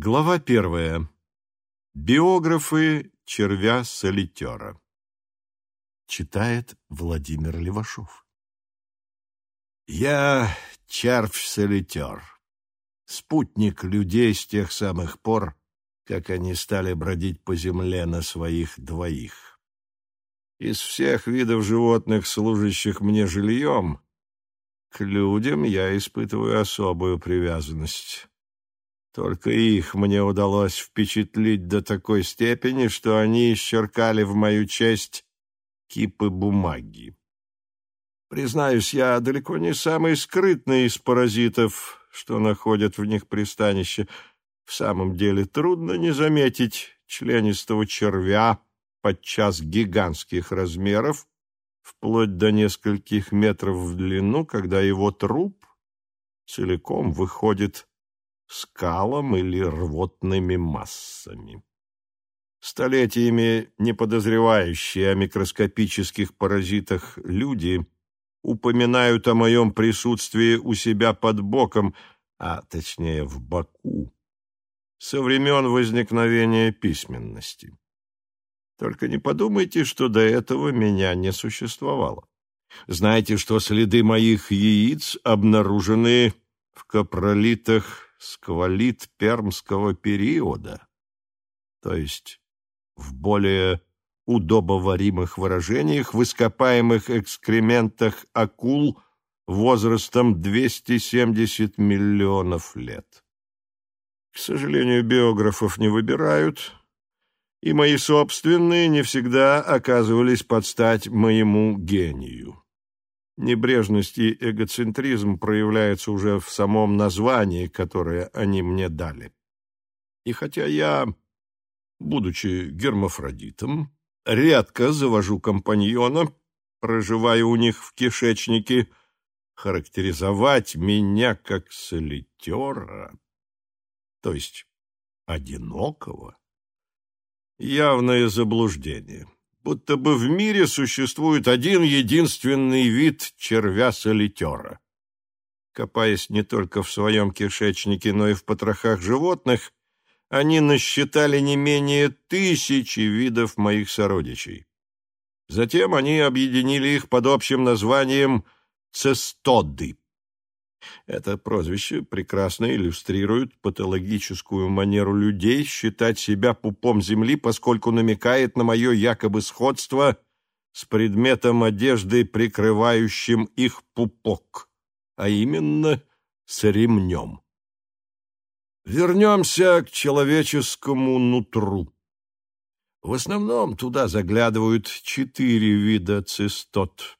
Глава первая. Биографы червя-солитера. Читает Владимир Левашов. Я червь-солитер, спутник людей с тех самых пор, как они стали бродить по земле на своих двоих. Из всех видов животных, служащих мне жильем, к людям я испытываю особую привязанность. Только их мне удалось впечатлить до такой степени, что они исчеркали в мою честь кипы бумаги. Признаюсь, я далеко не самый скрытный из паразитов, что находят в них пристанище. В самом деле трудно не заметить членистого червя, подчас гигантских размеров, вплоть до нескольких метров в длину, когда его труп целиком выходит скалам или рвотными массами. Столетиями не подозревающие о микроскопических паразитах люди упоминают о моем присутствии у себя под боком, а точнее в боку, со времен возникновения письменности. Только не подумайте, что до этого меня не существовало. Знаете, что следы моих яиц обнаружены в капролитах сквалит пермского периода, то есть в более удобоваримых выражениях в ископаемых экскрементах акул возрастом 270 миллионов лет. К сожалению, биографов не выбирают, и мои собственные не всегда оказывались под стать моему гению. Небрежность и эгоцентризм проявляются уже в самом названии, которое они мне дали. И хотя я, будучи гермафродитом, редко завожу компаньона, проживая у них в кишечнике, характеризовать меня как солитера, то есть одинокого, явное заблуждение будто бы в мире существует один единственный вид червя-солитера. Копаясь не только в своем кишечнике, но и в потрохах животных, они насчитали не менее тысячи видов моих сородичей. Затем они объединили их под общим названием цестоды. Это прозвище прекрасно иллюстрирует патологическую манеру людей считать себя пупом земли, поскольку намекает на мое якобы сходство с предметом одежды, прикрывающим их пупок, а именно с ремнем. Вернемся к человеческому нутру. В основном туда заглядывают четыре вида цистот.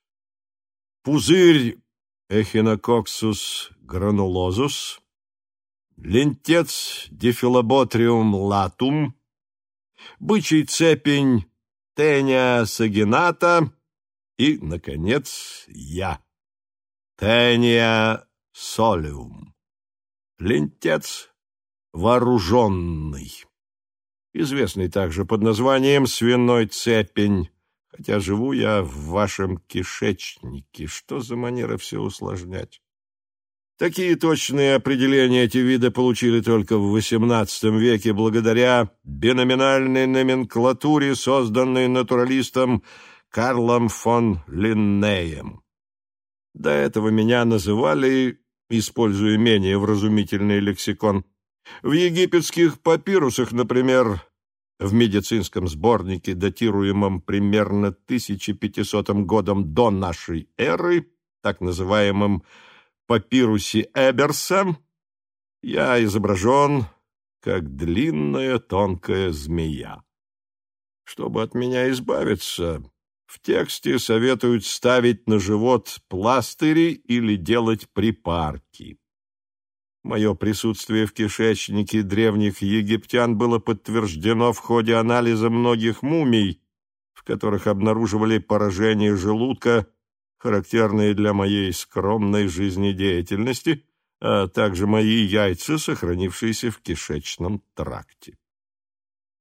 Пузырь Ехинококсус гранулозус, лентец дифилоботриум латум, бычий цепень Тения сагината и, наконец, я, Тения солиум, лентец вооруженный, известный также под названием свиной цепень, хотя живу я в вашем кишечнике. Что за манера все усложнять? Такие точные определения эти виды получили только в XVIII веке благодаря биноминальной номенклатуре, созданной натуралистом Карлом фон Линнеем. До этого меня называли, используя менее вразумительный лексикон, в египетских папирусах, например, в медицинском сборнике, датируемом примерно 1500 годом до нашей эры, так называемом папирусе Эберса, я изображен как длинная тонкая змея. Чтобы от меня избавиться, в тексте советуют ставить на живот пластыри или делать припарки. Мое присутствие в кишечнике древних египтян было подтверждено в ходе анализа многих мумий, в которых обнаруживали поражение желудка, характерные для моей скромной жизнедеятельности, а также мои яйца, сохранившиеся в кишечном тракте.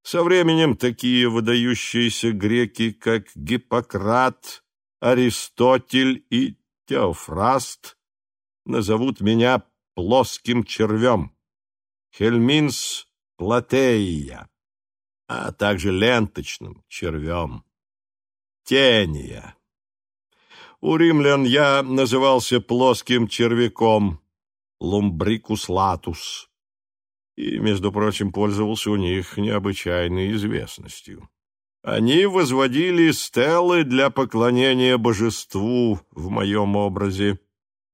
Со временем такие выдающиеся греки, как Гиппократ, Аристотель и Теофраст, назовут меня плоским червем. Хельминс платея, а также ленточным червем. Тения. У римлян я назывался плоским червяком, лумбрикус латус, и, между прочим, пользовался у них необычайной известностью. Они возводили стелы для поклонения божеству в моем образе,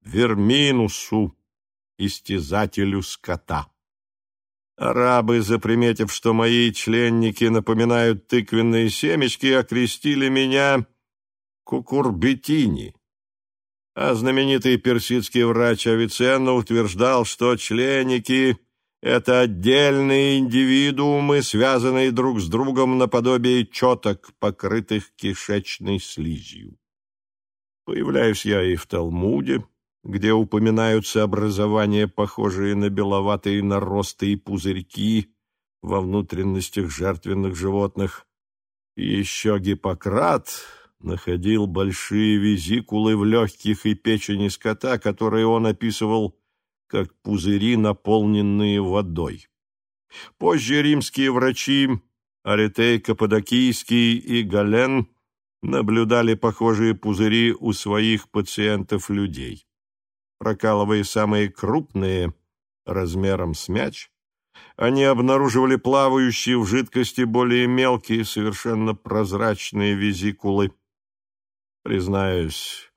Верминусу, истязателю скота. Арабы, заприметив, что мои членники напоминают тыквенные семечки, окрестили меня Кукурбетини. А знаменитый персидский врач Авиценна утверждал, что членники — это отдельные индивидуумы, связанные друг с другом наподобие четок, покрытых кишечной слизью. Появляюсь я и в Талмуде, где упоминаются образования, похожие на беловатые наросты и пузырьки во внутренностях жертвенных животных. Еще Гиппократ находил большие визикулы в легких и печени скота, которые он описывал как пузыри, наполненные водой. Позже римские врачи Аретей Каппадокийский и Гален наблюдали похожие пузыри у своих пациентов-людей. Прокалывая самые крупные, размером с мяч, они обнаруживали плавающие в жидкости более мелкие, совершенно прозрачные визикулы – Признаюсь,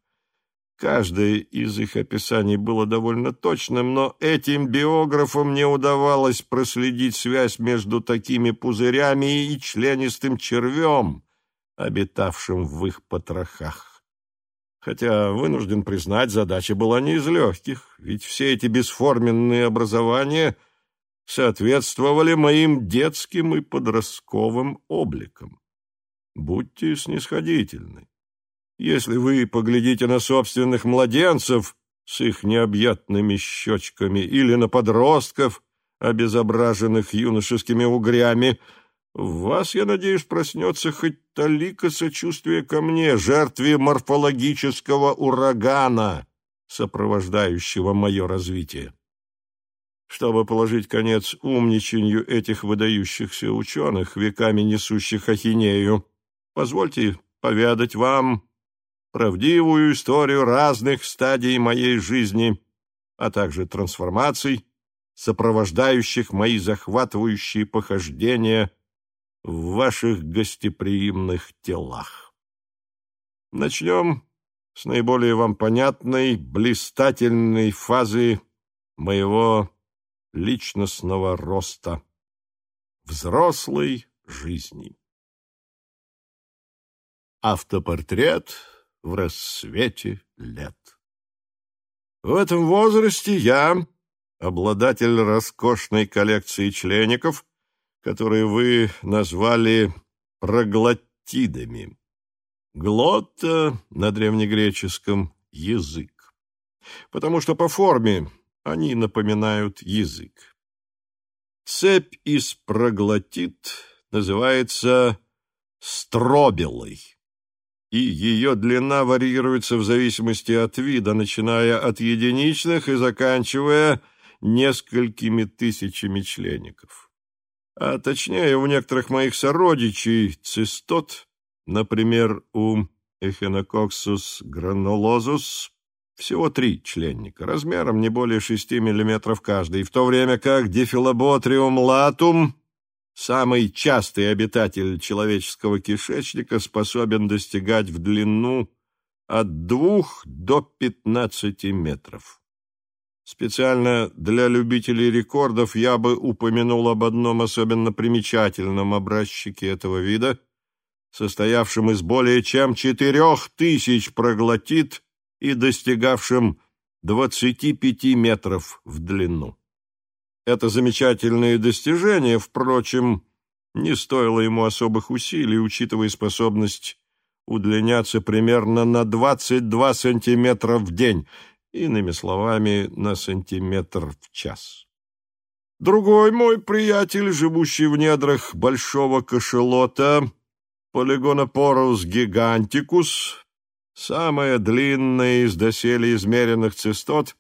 каждое из их описаний было довольно точным, но этим биографам не удавалось проследить связь между такими пузырями и членистым червем, обитавшим в их потрохах. Хотя, вынужден признать, задача была не из легких, ведь все эти бесформенные образования соответствовали моим детским и подростковым обликам. Будьте снисходительны. Если вы поглядите на собственных младенцев с их необъятными щечками или на подростков, обезображенных юношескими угрями, в вас, я надеюсь, проснется хоть талика сочувствия ко мне, жертве морфологического урагана, сопровождающего мое развитие. Чтобы положить конец умничанию этих выдающихся ученых, веками несущих ахинею, позвольте поведать вам правдивую историю разных стадий моей жизни, а также трансформаций, сопровождающих мои захватывающие похождения в ваших гостеприимных телах. Начнем с наиболее вам понятной, блистательной фазы моего личностного роста, взрослой жизни. Автопортрет в рассвете лет. В этом возрасте я, обладатель роскошной коллекции члеников, которые вы назвали проглотидами. Глотта на древнегреческом язык, потому что по форме они напоминают язык. Цепь из проглотид называется стробелой и ее длина варьируется в зависимости от вида, начиная от единичных и заканчивая несколькими тысячами членников. А точнее, у некоторых моих сородичей цистот, например, у Ехинококсус гранулозус, всего три членника, размером не более шести миллиметров каждый, в то время как дифилоботриум латум Самый частый обитатель человеческого кишечника способен достигать в длину от двух до пятнадцати метров. Специально для любителей рекордов я бы упомянул об одном особенно примечательном образчике этого вида, состоявшем из более чем четырех тысяч проглотит и достигавшем двадцати пяти метров в длину. Это замечательное достижение, впрочем, не стоило ему особых усилий, учитывая способность удлиняться примерно на 22 сантиметра в день, иными словами, на сантиметр в час. Другой мой приятель, живущий в недрах большого кошелота, полигонопорус гигантикус, самая длинная из доселе измеренных цистот,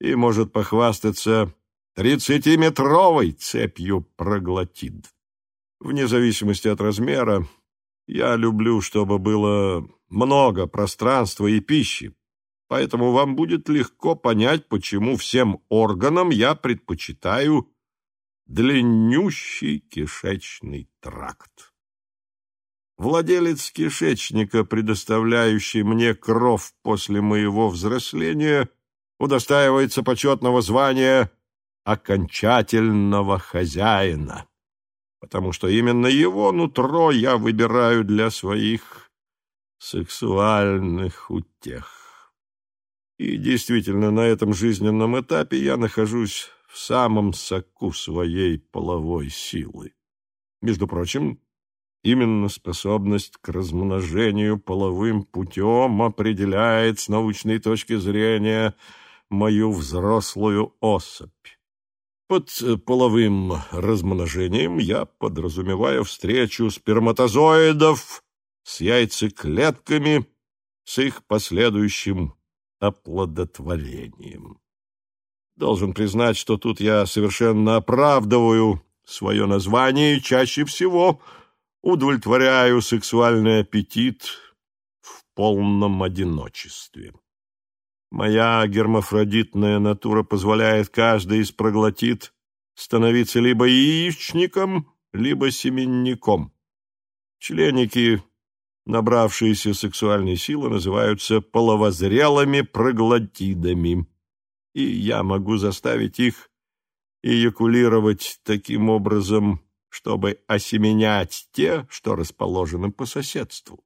и может похвастаться тридцатиметровой цепью проглотит. Вне зависимости от размера, я люблю, чтобы было много пространства и пищи, поэтому вам будет легко понять, почему всем органам я предпочитаю длиннющий кишечный тракт. Владелец кишечника, предоставляющий мне кров после моего взросления, удостаивается почетного звания окончательного хозяина, потому что именно его нутро я выбираю для своих сексуальных утех. И действительно, на этом жизненном этапе я нахожусь в самом соку своей половой силы. Между прочим, именно способность к размножению половым путем определяет с научной точки зрения мою взрослую особь. Под половым размножением я подразумеваю встречу сперматозоидов с яйцеклетками с их последующим оплодотворением. Должен признать, что тут я совершенно оправдываю свое название и чаще всего удовлетворяю сексуальный аппетит в полном одиночестве. Моя гермафродитная натура позволяет каждый из проглотит становиться либо яичником, либо семенником. Членники, набравшиеся сексуальной силы, называются половозрелыми проглотидами и я могу заставить их эякулировать таким образом, чтобы осеменять те, что расположены по соседству.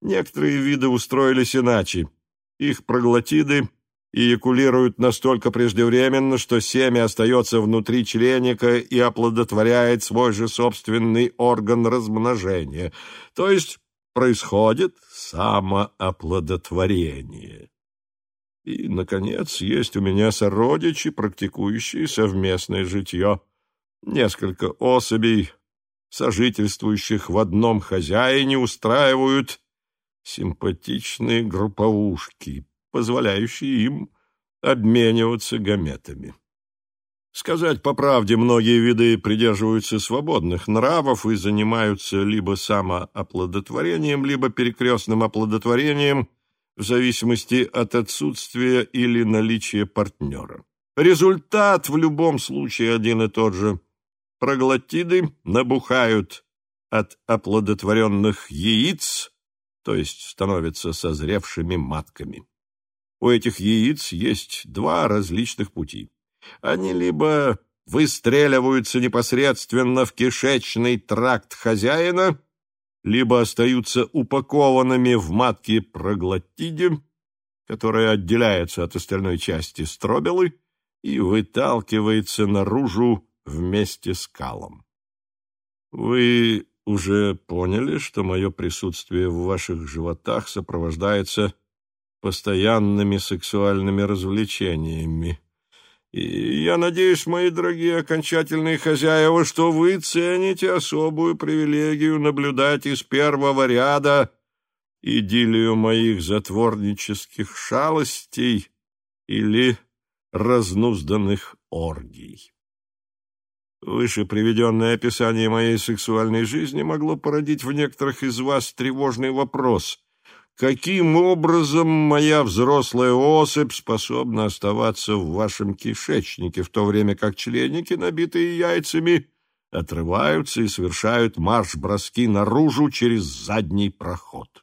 Некоторые виды устроились иначе. Их проглотиды эякулируют настолько преждевременно, что семя остается внутри членика и оплодотворяет свой же собственный орган размножения, то есть происходит самооплодотворение. И, наконец, есть у меня сородичи, практикующие совместное житье. Несколько особей, сожительствующих в одном хозяине, устраивают симпатичные групповушки, позволяющие им обмениваться гаметами. Сказать по правде, многие виды придерживаются свободных нравов и занимаются либо самооплодотворением, либо перекрестным оплодотворением – в зависимости от отсутствия или наличия партнера. Результат в любом случае один и тот же. Проглотиды набухают от оплодотворенных яиц, то есть становятся созревшими матками. У этих яиц есть два различных пути. Они либо выстреливаются непосредственно в кишечный тракт хозяина, либо остаются упакованными в матке проглотиде, которая отделяется от остальной части стробелы и выталкивается наружу вместе с калом. Вы уже поняли, что мое присутствие в ваших животах сопровождается постоянными сексуальными развлечениями. Я надеюсь, мои дорогие окончательные хозяева, что вы цените особую привилегию наблюдать из первого ряда идиллию моих затворнических шалостей или разнузданных оргий. Выше приведенное описание моей сексуальной жизни могло породить в некоторых из вас тревожный вопрос — каким образом моя взрослая особь способна оставаться в вашем кишечнике, в то время как членники, набитые яйцами, отрываются и совершают марш-броски наружу через задний проход.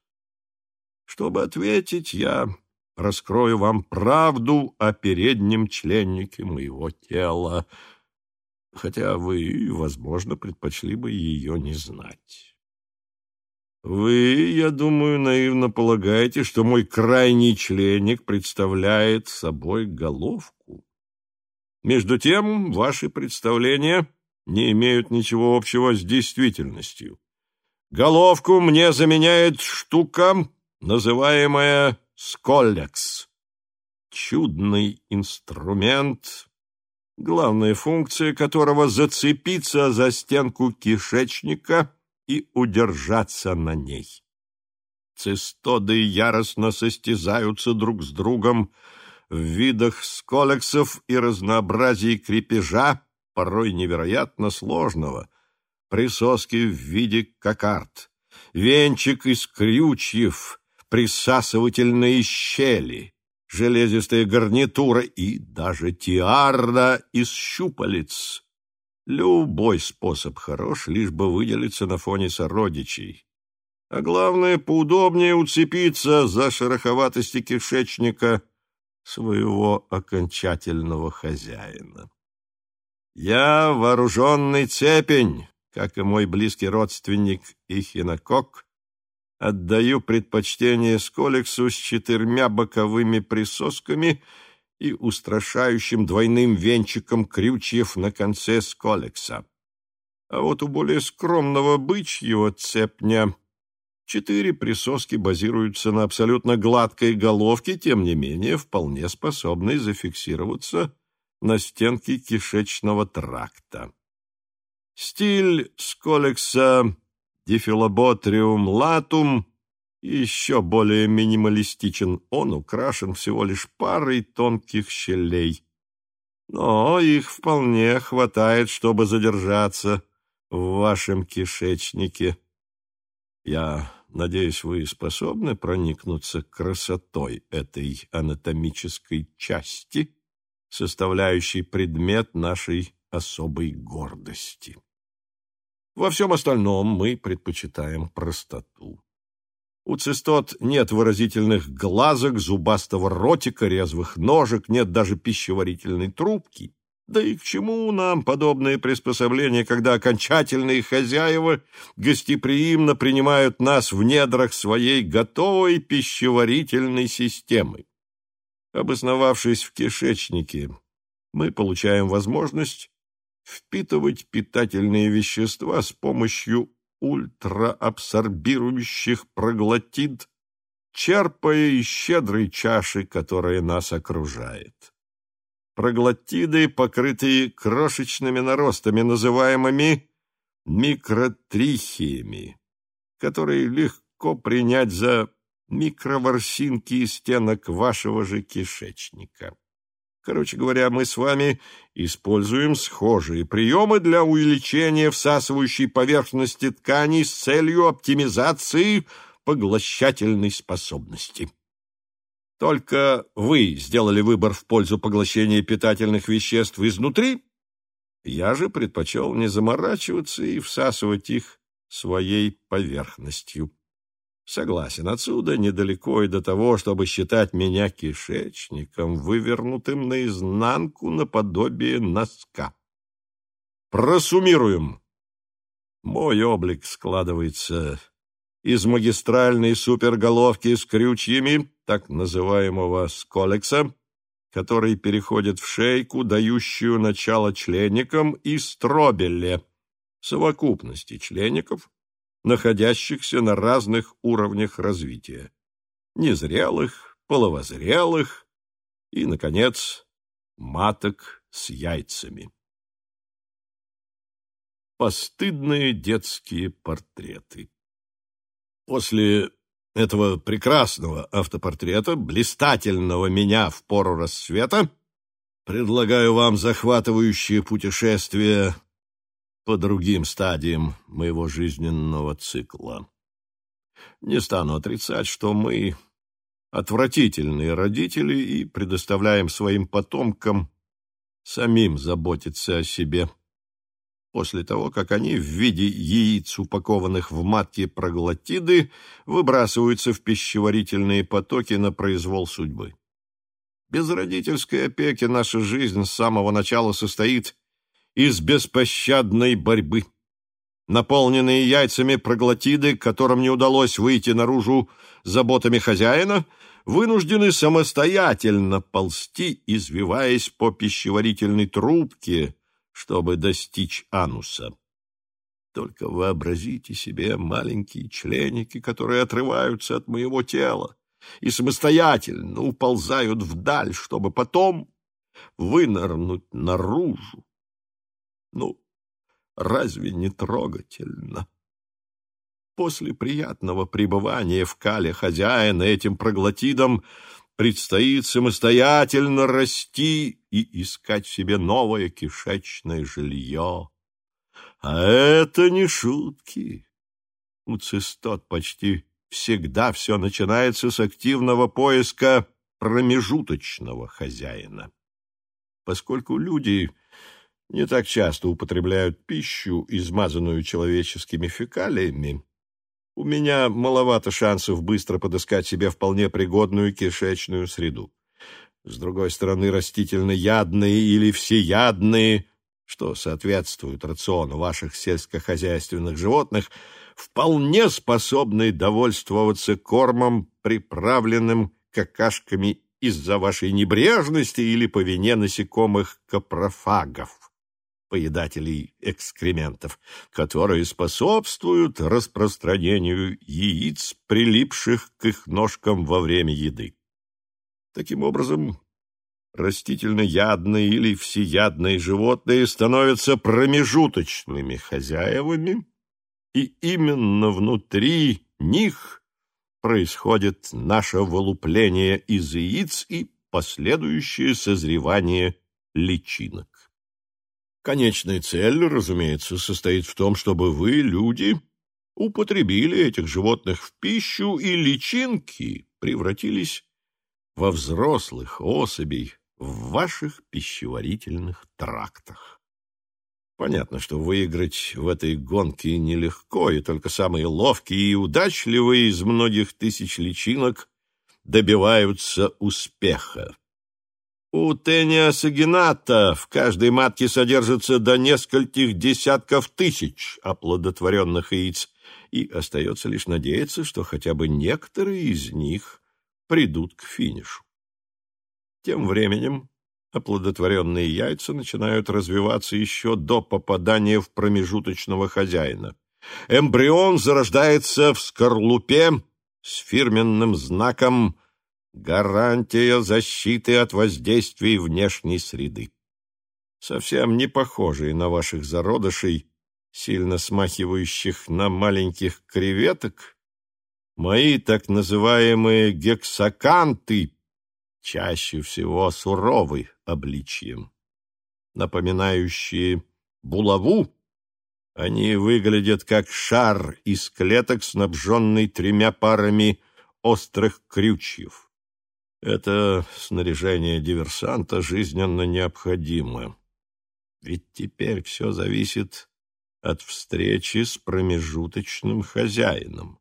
Чтобы ответить, я раскрою вам правду о переднем членнике моего тела, хотя вы, возможно, предпочли бы ее не знать. Вы, я думаю, наивно полагаете, что мой крайний членик представляет собой головку. Между тем, ваши представления не имеют ничего общего с действительностью. Головку мне заменяет штука, называемая сколлекс. Чудный инструмент, главная функция которого зацепиться за стенку кишечника — и удержаться на ней. Цистоды яростно состязаются друг с другом, в видах сколексов и разнообразии крепежа, порой невероятно сложного, присоски в виде кокард, венчик из крючьев, присасывательные щели, железистая гарнитура и даже тиарда из щупалец. Любой способ хорош, лишь бы выделиться на фоне сородичей. А главное, поудобнее уцепиться за шероховатости кишечника своего окончательного хозяина. Я вооруженный цепень, как и мой близкий родственник Ихинокок, отдаю предпочтение сколексу с четырьмя боковыми присосками и устрашающим двойным венчиком крючьев на конце сколекса. А вот у более скромного бычьего цепня четыре присоски базируются на абсолютно гладкой головке, тем не менее вполне способной зафиксироваться на стенке кишечного тракта. Стиль сколекса дифилоботриум латум еще более минималистичен. Он украшен всего лишь парой тонких щелей. Но их вполне хватает, чтобы задержаться в вашем кишечнике. Я надеюсь, вы способны проникнуться красотой этой анатомической части, составляющей предмет нашей особой гордости. Во всем остальном мы предпочитаем простоту. У цистот нет выразительных глазок, зубастого ротика, резвых ножек, нет даже пищеварительной трубки. Да и к чему нам подобные приспособления, когда окончательные хозяева гостеприимно принимают нас в недрах своей готовой пищеварительной системы? Обосновавшись в кишечнике, мы получаем возможность впитывать питательные вещества с помощью ультраабсорбирующих проглотид, черпая из щедрой чаши, которая нас окружает. Проглотиды, покрытые крошечными наростами, называемыми микротрихиями, которые легко принять за микроворсинки стенок вашего же кишечника. Короче говоря, мы с вами используем схожие приемы для увеличения всасывающей поверхности тканей с целью оптимизации поглощательной способности. Только вы сделали выбор в пользу поглощения питательных веществ изнутри, я же предпочел не заморачиваться и всасывать их своей поверхностью. Согласен, отсюда недалеко и до того, чтобы считать меня кишечником, вывернутым наизнанку наподобие носка. Просуммируем. Мой облик складывается из магистральной суперголовки с крючьями, так называемого сколекса, который переходит в шейку, дающую начало членникам, и стробеле, совокупности членников, находящихся на разных уровнях развития. Незрелых, половозрелых и, наконец, маток с яйцами. Постыдные детские портреты. После этого прекрасного автопортрета, блистательного меня в пору рассвета, предлагаю вам захватывающее путешествие по другим стадиям моего жизненного цикла. Не стану отрицать, что мы отвратительные родители и предоставляем своим потомкам самим заботиться о себе после того, как они в виде яиц, упакованных в матки проглотиды, выбрасываются в пищеварительные потоки на произвол судьбы. Без родительской опеки наша жизнь с самого начала состоит из беспощадной борьбы. Наполненные яйцами проглотиды, которым не удалось выйти наружу заботами хозяина, вынуждены самостоятельно ползти, извиваясь по пищеварительной трубке, чтобы достичь ануса. Только вообразите себе маленькие членики, которые отрываются от моего тела и самостоятельно уползают вдаль, чтобы потом вынырнуть наружу ну, разве не трогательно? После приятного пребывания в кале хозяина этим проглотидом предстоит самостоятельно расти и искать себе новое кишечное жилье. А это не шутки. У цистот почти всегда все начинается с активного поиска промежуточного хозяина. Поскольку люди не так часто употребляют пищу, измазанную человеческими фекалиями, у меня маловато шансов быстро подыскать себе вполне пригодную кишечную среду. С другой стороны, растительноядные или всеядные, что соответствует рациону ваших сельскохозяйственных животных, вполне способны довольствоваться кормом, приправленным какашками из-за вашей небрежности или по вине насекомых капрофагов поедателей экскрементов, которые способствуют распространению яиц, прилипших к их ножкам во время еды. Таким образом, растительноядные или всеядные животные становятся промежуточными хозяевами, и именно внутри них происходит наше вылупление из яиц и последующее созревание личинок. Конечная цель, разумеется, состоит в том, чтобы вы, люди, употребили этих животных в пищу, и личинки превратились во взрослых особей в ваших пищеварительных трактах. Понятно, что выиграть в этой гонке нелегко, и только самые ловкие и удачливые из многих тысяч личинок добиваются успеха. У Тениаса Гената в каждой матке содержится до нескольких десятков тысяч оплодотворенных яиц, и остается лишь надеяться, что хотя бы некоторые из них придут к финишу. Тем временем оплодотворенные яйца начинают развиваться еще до попадания в промежуточного хозяина. Эмбрион зарождается в скорлупе с фирменным знаком гарантия защиты от воздействий внешней среды. Совсем не похожие на ваших зародышей, сильно смахивающих на маленьких креветок, мои так называемые гексаканты чаще всего суровы обличием. Напоминающие булаву, они выглядят как шар из клеток, снабженный тремя парами острых крючьев. Это снаряжение диверсанта жизненно необходимо. Ведь теперь все зависит от встречи с промежуточным хозяином.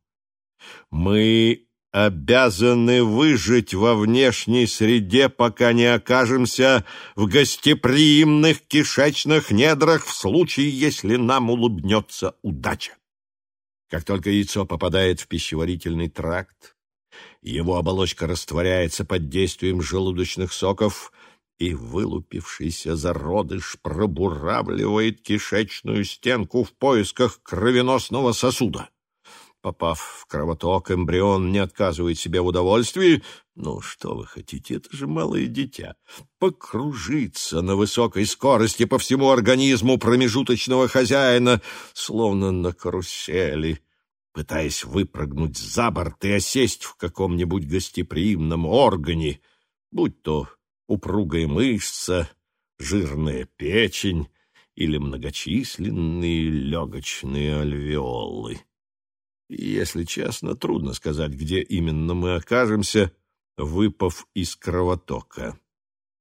Мы обязаны выжить во внешней среде, пока не окажемся в гостеприимных кишечных недрах в случае, если нам улыбнется удача. Как только яйцо попадает в пищеварительный тракт, его оболочка растворяется под действием желудочных соков, и вылупившийся зародыш пробуравливает кишечную стенку в поисках кровеносного сосуда. Попав в кровоток, эмбрион не отказывает себе в удовольствии. Ну, что вы хотите, это же малое дитя. Покружиться на высокой скорости по всему организму промежуточного хозяина, словно на карусели пытаясь выпрыгнуть за борт и осесть в каком-нибудь гостеприимном органе, будь то упругая мышца, жирная печень или многочисленные легочные альвеолы. И, если честно, трудно сказать, где именно мы окажемся, выпав из кровотока.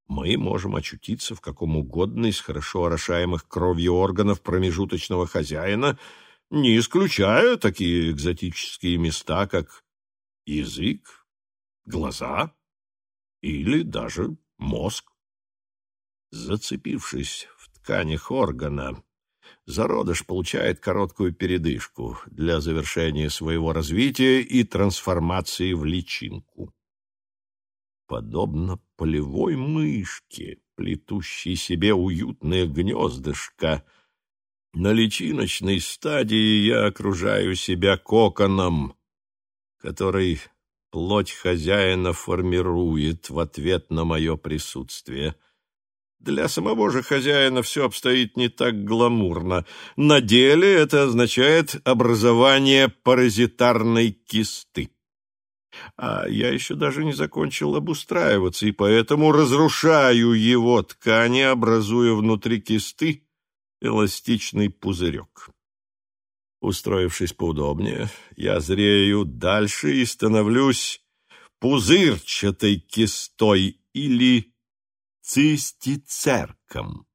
Мы можем очутиться в каком угодно из хорошо орошаемых кровью органов промежуточного хозяина — не исключая такие экзотические места, как язык, глаза или даже мозг. Зацепившись в тканях органа, зародыш получает короткую передышку для завершения своего развития и трансформации в личинку. Подобно полевой мышке, плетущей себе уютное гнездышко — на личиночной стадии я окружаю себя коконом, который плоть хозяина формирует в ответ на мое присутствие. Для самого же хозяина все обстоит не так гламурно. На деле это означает образование паразитарной кисты. А я еще даже не закончил обустраиваться, и поэтому разрушаю его ткани, образуя внутри кисты эластичный пузырек. Устроившись поудобнее, я зрею дальше и становлюсь пузырчатой кистой или цистицерком.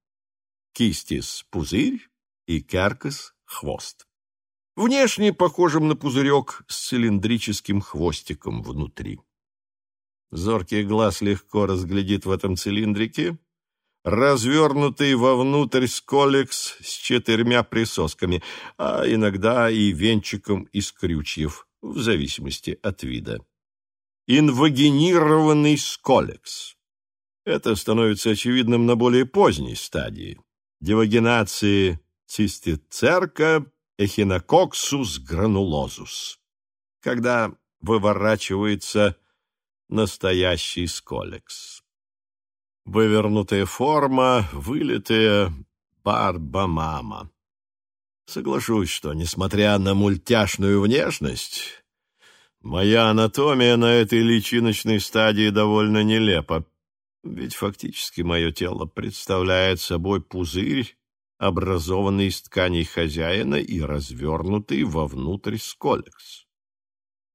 Кистис — пузырь и каркас — хвост. Внешне похожим на пузырек с цилиндрическим хвостиком внутри. Зоркий глаз легко разглядит в этом цилиндрике развернутый вовнутрь сколекс с четырьмя присосками, а иногда и венчиком из крючьев, в зависимости от вида. Инвагинированный сколекс. Это становится очевидным на более поздней стадии. Девагинации цистицерка эхинококсус гранулозус, когда выворачивается настоящий сколекс. Вывернутая форма, вылитая барбамама. Соглашусь, что, несмотря на мультяшную внешность, моя анатомия на этой личиночной стадии довольно нелепа, ведь фактически мое тело представляет собой пузырь, образованный из тканей хозяина и развернутый вовнутрь сколекс.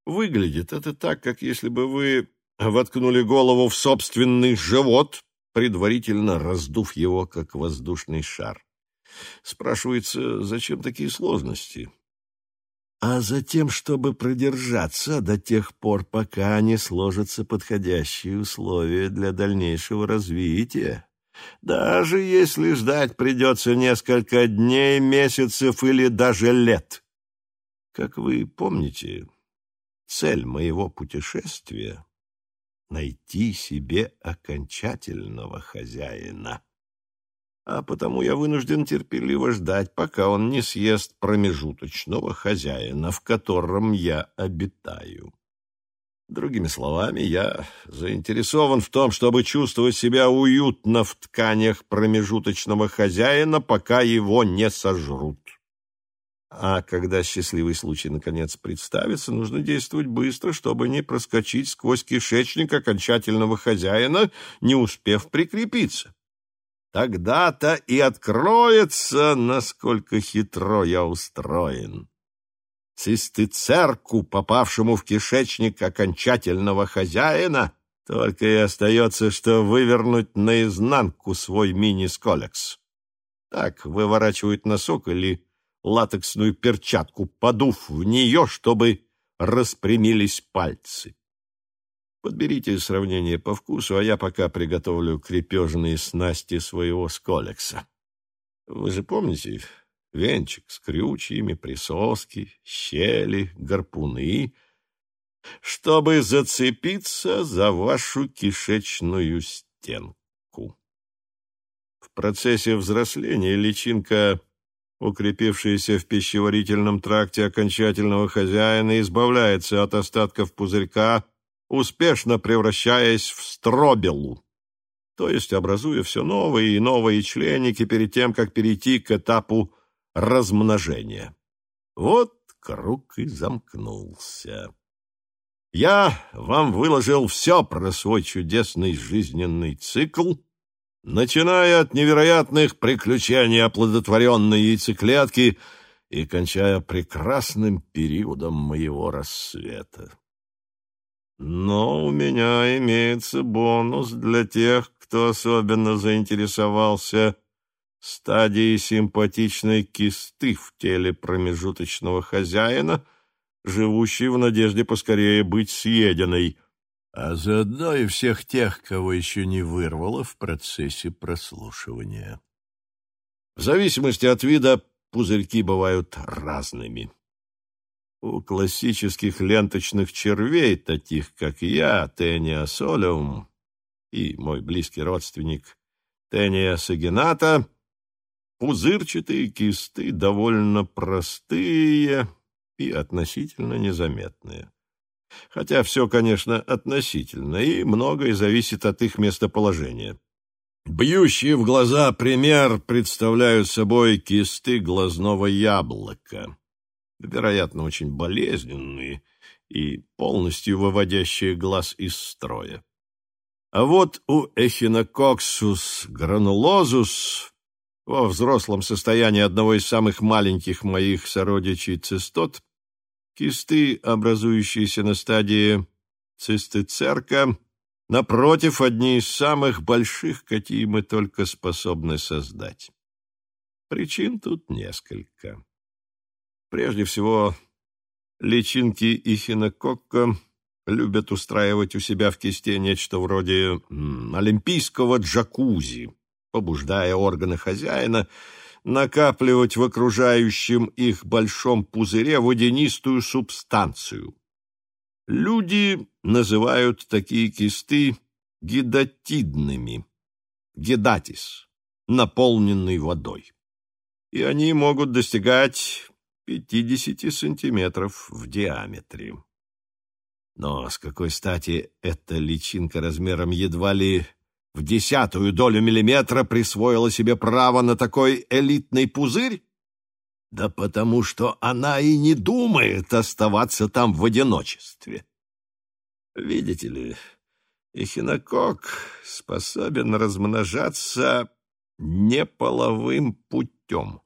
Выглядит это так, как если бы вы воткнули голову в собственный живот, предварительно раздув его, как воздушный шар. Спрашивается, зачем такие сложности? А затем, чтобы продержаться до тех пор, пока не сложатся подходящие условия для дальнейшего развития даже если ждать придется несколько дней, месяцев или даже лет. Как вы помните, цель моего путешествия — найти себе окончательного хозяина. А потому я вынужден терпеливо ждать, пока он не съест промежуточного хозяина, в котором я обитаю. Другими словами, я заинтересован в том, чтобы чувствовать себя уютно в тканях промежуточного хозяина, пока его не сожрут. А когда счастливый случай наконец представится, нужно действовать быстро, чтобы не проскочить сквозь кишечник окончательного хозяина, не успев прикрепиться. Тогда-то и откроется, насколько хитро я устроен цистицерку, попавшему в кишечник окончательного хозяина, только и остается, что вывернуть наизнанку свой мини-сколекс. Так выворачивают носок или латексную перчатку, подув в нее, чтобы распрямились пальцы. Подберите сравнение по вкусу, а я пока приготовлю крепежные снасти своего сколекса. Вы же помните, венчик с крючьями, присоски, щели, гарпуны, чтобы зацепиться за вашу кишечную стенку. В процессе взросления личинка, укрепившаяся в пищеварительном тракте окончательного хозяина, избавляется от остатков пузырька, успешно превращаясь в стробелу то есть образуя все новые и новые членики перед тем, как перейти к этапу размножения. Вот круг и замкнулся. Я вам выложил все про свой чудесный жизненный цикл, начиная от невероятных приключений оплодотворенной яйцеклетки и кончая прекрасным периодом моего рассвета. Но у меня имеется бонус для тех, кто особенно заинтересовался стадии симпатичной кисты в теле промежуточного хозяина, живущей в надежде поскорее быть съеденной, а заодно и всех тех, кого еще не вырвало в процессе прослушивания. В зависимости от вида пузырьки бывают разными. У классических ленточных червей, таких как я, Тения солеум, и мой близкий родственник Тения сагената, Пузырчатые кисты довольно простые и относительно незаметные. Хотя все, конечно, относительно, и многое зависит от их местоположения. Бьющие в глаза пример представляют собой кисты глазного яблока. Вероятно, очень болезненные и полностью выводящее глаз из строя. А вот у Эхинококсус гранулозус во взрослом состоянии одного из самых маленьких моих сородичей цистот кисты, образующиеся на стадии цистицерка, напротив, одни из самых больших, какие мы только способны создать. Причин тут несколько. Прежде всего, личинки ихинококка любят устраивать у себя в кисте нечто вроде олимпийского джакузи, побуждая органы хозяина накапливать в окружающем их большом пузыре водянистую субстанцию. Люди называют такие кисты гидатидными, гидатис, наполненный водой. И они могут достигать 50 сантиметров в диаметре. Но с какой стати эта личинка размером едва ли в десятую долю миллиметра присвоила себе право на такой элитный пузырь? Да потому что она и не думает оставаться там в одиночестве. Видите ли, эхинокок способен размножаться неполовым путем.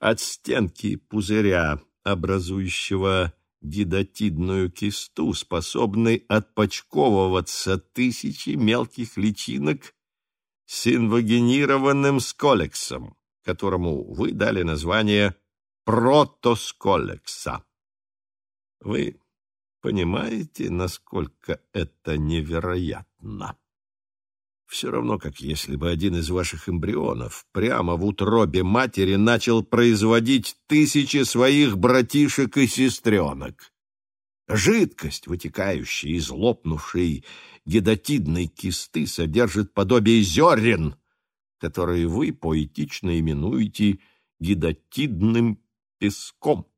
От стенки пузыря, образующего гидатидную кисту, способной отпочковываться тысячи мелких личинок с инвагенированным сколексом, которому вы дали название протосколекса. Вы понимаете, насколько это невероятно? Все равно, как если бы один из ваших эмбрионов прямо в утробе матери начал производить тысячи своих братишек и сестренок. Жидкость, вытекающая из лопнувшей гедатидной кисты, содержит подобие зерен, которые вы поэтично именуете гедатидным песком.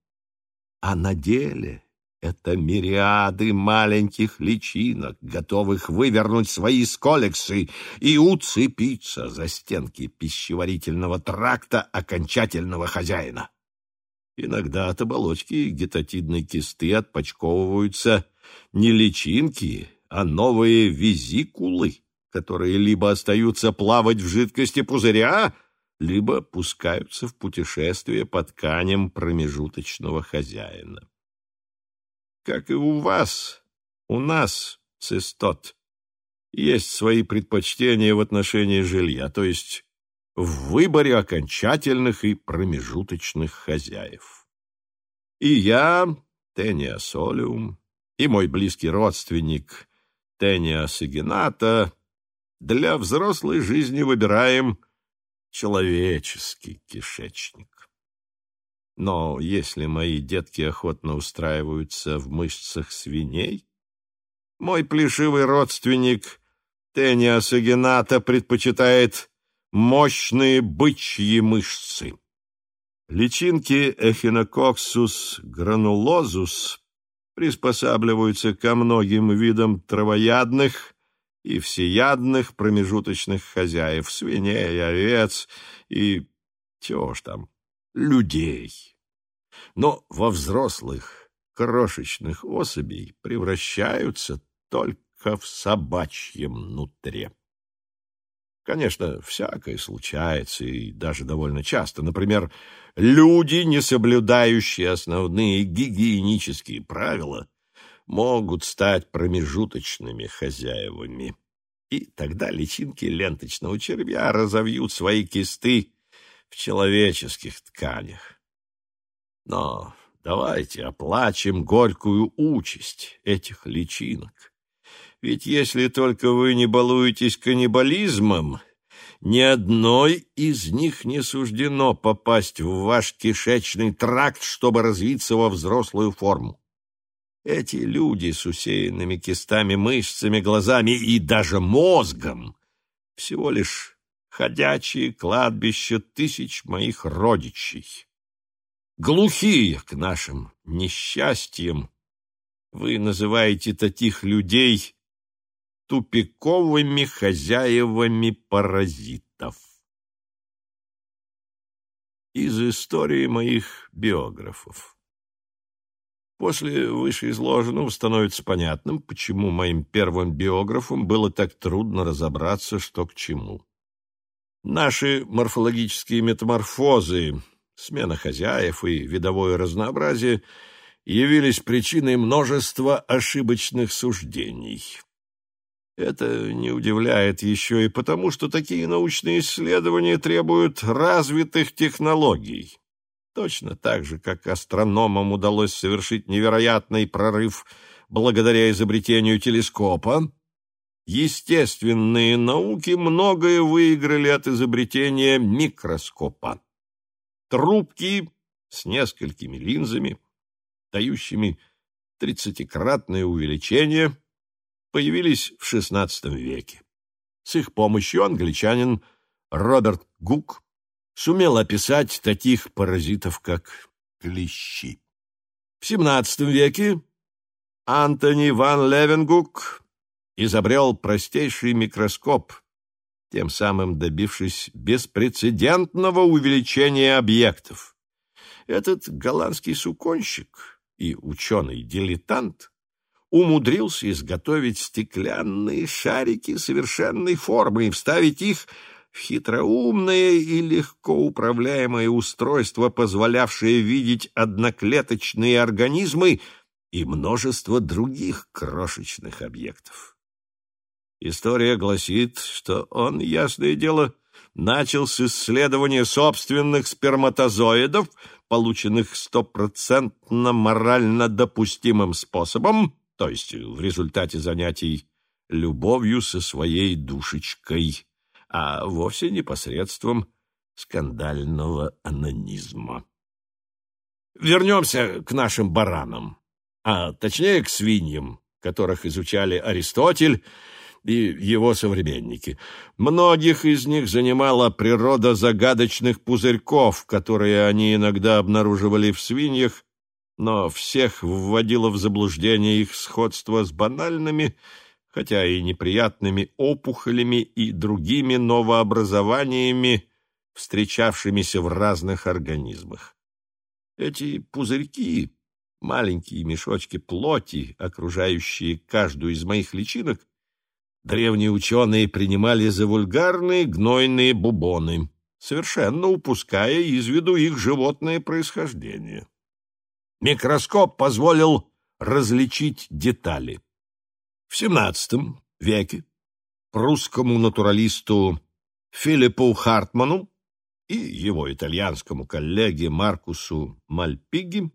А на деле это мириады маленьких личинок, готовых вывернуть свои сколексы и уцепиться за стенки пищеварительного тракта окончательного хозяина. Иногда от оболочки гетатидной кисты отпочковываются не личинки, а новые визикулы, которые либо остаются плавать в жидкости пузыря, либо пускаются в путешествие по тканям промежуточного хозяина как и у вас, у нас, цистот, есть свои предпочтения в отношении жилья, то есть в выборе окончательных и промежуточных хозяев. И я, Тения Солиум, и мой близкий родственник Тения Сигената для взрослой жизни выбираем человеческий кишечник. Но если мои детки охотно устраиваются в мышцах свиней, мой плешивый родственник Тениас Агената предпочитает мощные бычьи мышцы. Личинки Эхинококсус гранулозус приспосабливаются ко многим видам травоядных и всеядных промежуточных хозяев, свиней, овец и чего ж там, людей но во взрослых крошечных особей превращаются только в собачьем нутре. Конечно, всякое случается, и даже довольно часто. Например, люди, не соблюдающие основные гигиенические правила, могут стать промежуточными хозяевами. И тогда личинки ленточного червя разовьют свои кисты в человеческих тканях. Но давайте оплачем горькую участь этих личинок. Ведь если только вы не балуетесь каннибализмом, ни одной из них не суждено попасть в ваш кишечный тракт, чтобы развиться во взрослую форму. Эти люди с усеянными кистами, мышцами, глазами и даже мозгом всего лишь ходячие кладбища тысяч моих родичей глухие к нашим несчастьям. Вы называете таких людей тупиковыми хозяевами паразитов. Из истории моих биографов. После вышеизложенного становится понятным, почему моим первым биографам было так трудно разобраться, что к чему. Наши морфологические метаморфозы, смена хозяев и видовое разнообразие явились причиной множества ошибочных суждений. Это не удивляет еще и потому, что такие научные исследования требуют развитых технологий. Точно так же, как астрономам удалось совершить невероятный прорыв благодаря изобретению телескопа, естественные науки многое выиграли от изобретения микроскопа. Трубки с несколькими линзами, дающими тридцатикратное увеличение, появились в XVI веке. С их помощью англичанин Роберт Гук сумел описать таких паразитов, как клещи. В XVII веке Антони ван Левенгук изобрел простейший микроскоп, тем самым добившись беспрецедентного увеличения объектов. Этот голландский суконщик и ученый-дилетант умудрился изготовить стеклянные шарики совершенной формы и вставить их в хитроумное и легко управляемое устройство, позволявшее видеть одноклеточные организмы и множество других крошечных объектов. История гласит, что он, ясное дело, начал с исследования собственных сперматозоидов, полученных стопроцентно морально допустимым способом, то есть в результате занятий любовью со своей душечкой, а вовсе не посредством скандального анонизма. Вернемся к нашим баранам, а точнее к свиньям, которых изучали Аристотель и его современники. Многих из них занимала природа загадочных пузырьков, которые они иногда обнаруживали в свиньях, но всех вводило в заблуждение их сходство с банальными, хотя и неприятными опухолями и другими новообразованиями, встречавшимися в разных организмах. Эти пузырьки, маленькие мешочки плоти, окружающие каждую из моих личинок, древние ученые принимали за вульгарные гнойные бубоны, совершенно упуская из виду их животное происхождение. Микроскоп позволил различить детали. В XVII веке прусскому натуралисту Филиппу Хартману и его итальянскому коллеге Маркусу Мальпиги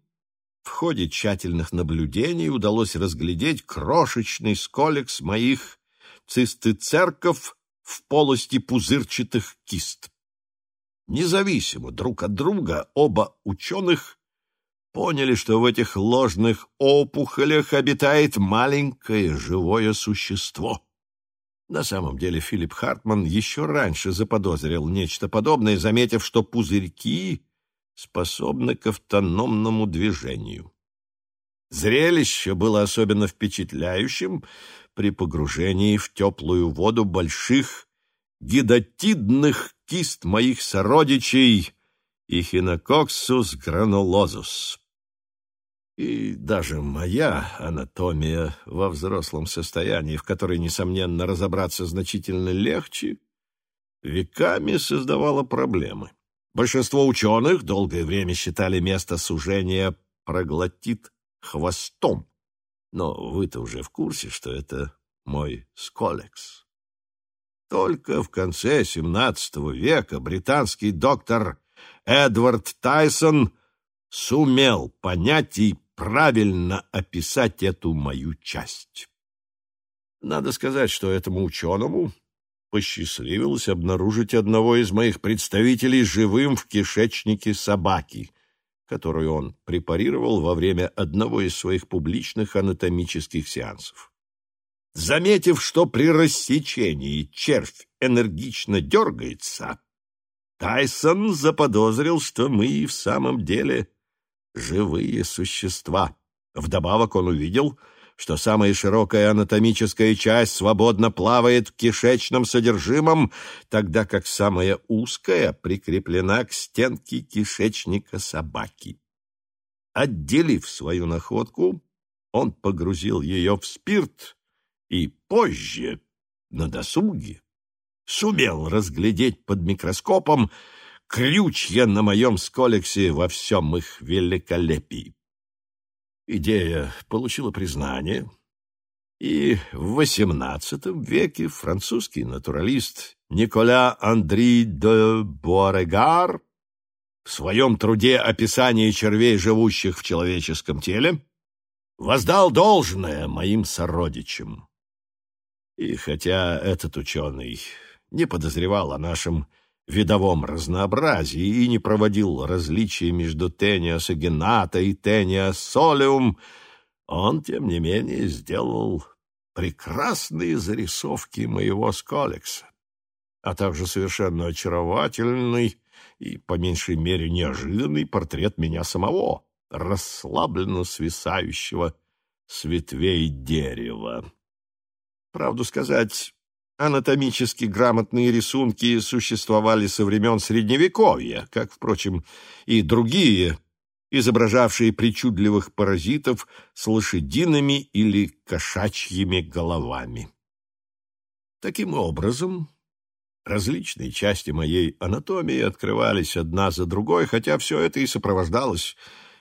в ходе тщательных наблюдений удалось разглядеть крошечный сколекс моих цистицерков в полости пузырчатых кист. Независимо друг от друга оба ученых поняли, что в этих ложных опухолях обитает маленькое живое существо. На самом деле Филипп Хартман еще раньше заподозрил нечто подобное, заметив, что пузырьки способны к автономному движению. Зрелище было особенно впечатляющим при погружении в теплую воду больших гидатидных кист моих сородичей Ихинококсус гранулозус. И даже моя анатомия во взрослом состоянии, в которой, несомненно, разобраться значительно легче, веками создавала проблемы. Большинство ученых долгое время считали место сужения проглотит хвостом. Но вы-то уже в курсе, что это мой сколекс. Только в конце XVII века британский доктор Эдвард Тайсон сумел понять и правильно описать эту мою часть. Надо сказать, что этому ученому посчастливилось обнаружить одного из моих представителей живым в кишечнике собаки, которую он препарировал во время одного из своих публичных анатомических сеансов. Заметив, что при рассечении червь энергично дергается, Тайсон заподозрил, что мы и в самом деле живые существа. Вдобавок он увидел — что самая широкая анатомическая часть свободно плавает в кишечном содержимом, тогда как самая узкая прикреплена к стенке кишечника собаки. Отделив свою находку, он погрузил ее в спирт и позже, на досуге, сумел разглядеть под микроскопом крючья на моем сколексе во всем их великолепии. Идея получила признание, и в XVIII веке французский натуралист Николя Андри де Буарегар в своем труде «Описание червей, живущих в человеческом теле» воздал должное моим сородичам. И хотя этот ученый не подозревал о нашем видовом разнообразии и не проводил различий между тениас агената и тениас солеум, он, тем не менее, сделал прекрасные зарисовки моего сколекса, а также совершенно очаровательный и, по меньшей мере, неожиданный портрет меня самого, расслабленно свисающего с ветвей дерева. Правду сказать, анатомически грамотные рисунки существовали со времен Средневековья, как, впрочем, и другие, изображавшие причудливых паразитов с лошадиными или кошачьими головами. Таким образом, различные части моей анатомии открывались одна за другой, хотя все это и сопровождалось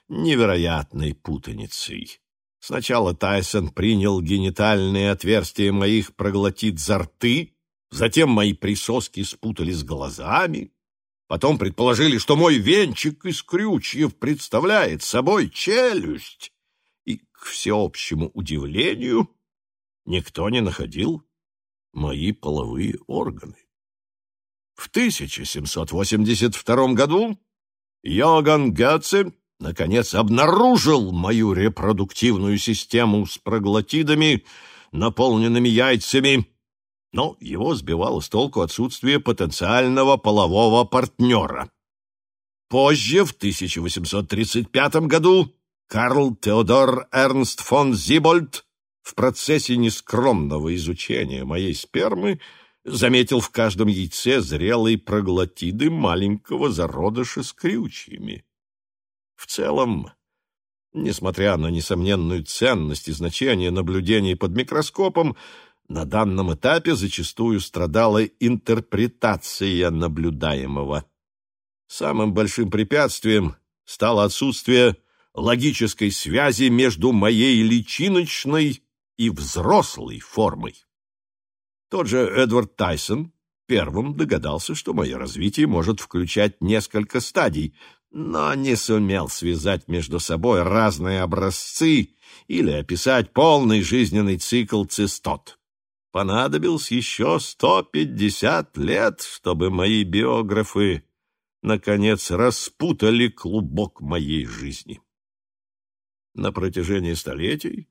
невероятной путаницей. Сначала Тайсон принял генитальные отверстия моих проглотит за рты, затем мои присоски спутали с глазами, потом предположили, что мой венчик из крючьев представляет собой челюсть, и, к всеобщему удивлению, никто не находил мои половые органы. В 1782 году Йоган Гетце наконец обнаружил мою репродуктивную систему с проглотидами, наполненными яйцами, но его сбивало с толку отсутствие потенциального полового партнера. Позже, в 1835 году, Карл Теодор Эрнст фон Зибольд в процессе нескромного изучения моей спермы заметил в каждом яйце зрелые проглотиды маленького зародыша с крючьями. В целом, несмотря на несомненную ценность и значение наблюдений под микроскопом, на данном этапе зачастую страдала интерпретация наблюдаемого. Самым большим препятствием стало отсутствие логической связи между моей личиночной и взрослой формой. Тот же Эдвард Тайсон первым догадался, что мое развитие может включать несколько стадий, но не сумел связать между собой разные образцы или описать полный жизненный цикл цистот. Понадобилось еще сто пятьдесят лет, чтобы мои биографы наконец распутали клубок моей жизни. На протяжении столетий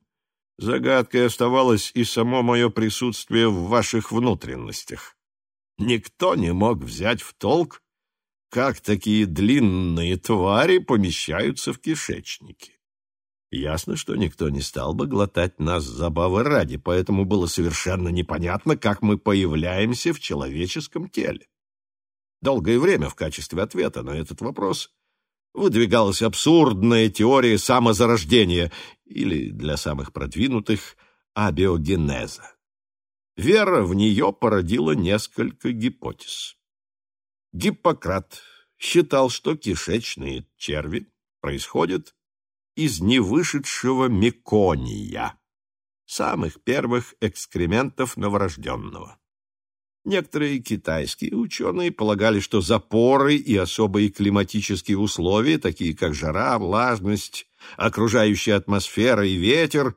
загадкой оставалось и само мое присутствие в ваших внутренностях. Никто не мог взять в толк, как такие длинные твари помещаются в кишечнике. Ясно, что никто не стал бы глотать нас забавы ради, поэтому было совершенно непонятно, как мы появляемся в человеческом теле. Долгое время в качестве ответа на этот вопрос выдвигалась абсурдная теория самозарождения или, для самых продвинутых, абиогенеза. Вера в нее породила несколько гипотез. Гиппократ считал, что кишечные черви происходят из невышедшего мекония, самых первых экскрементов новорожденного. Некоторые китайские ученые полагали, что запоры и особые климатические условия, такие как жара, влажность, окружающая атмосфера и ветер,